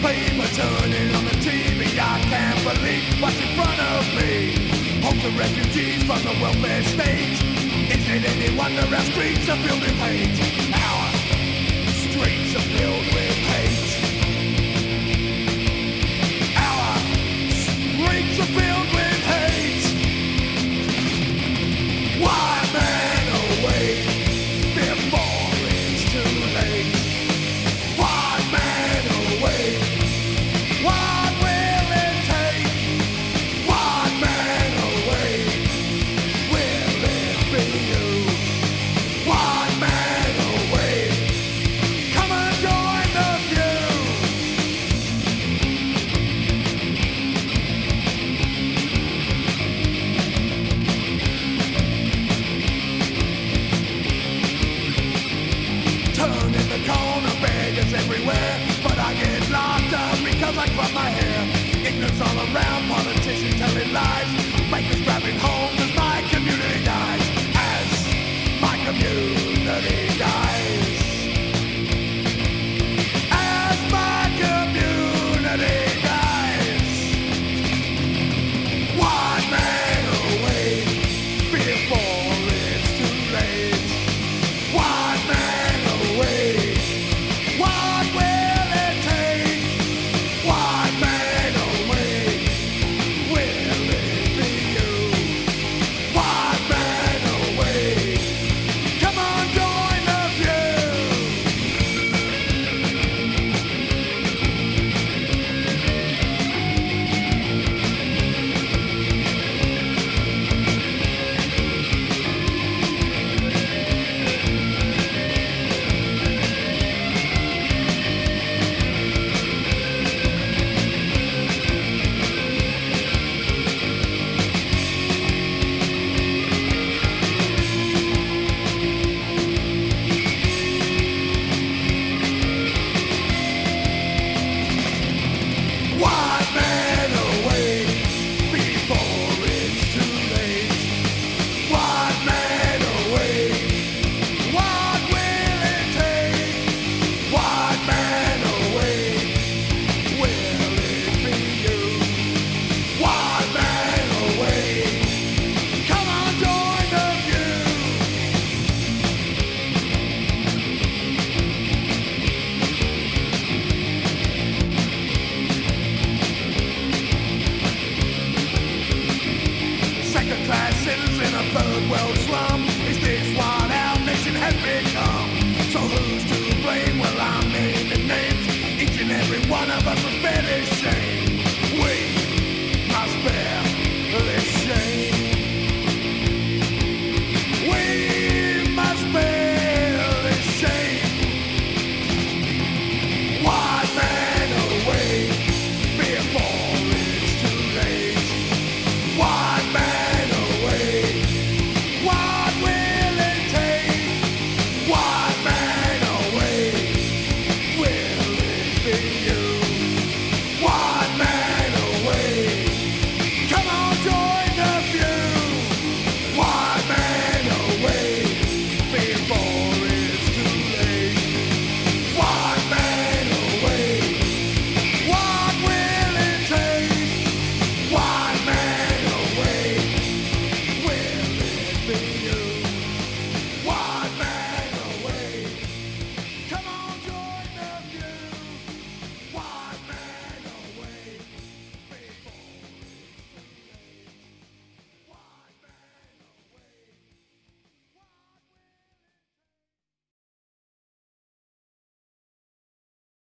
paper, turning on the TV. I can't believe what's in front of me. Homes of refugees from the welfare state. Is it any wonder our streets are filled with hate? my. Ignorance all around, politicians telling lies.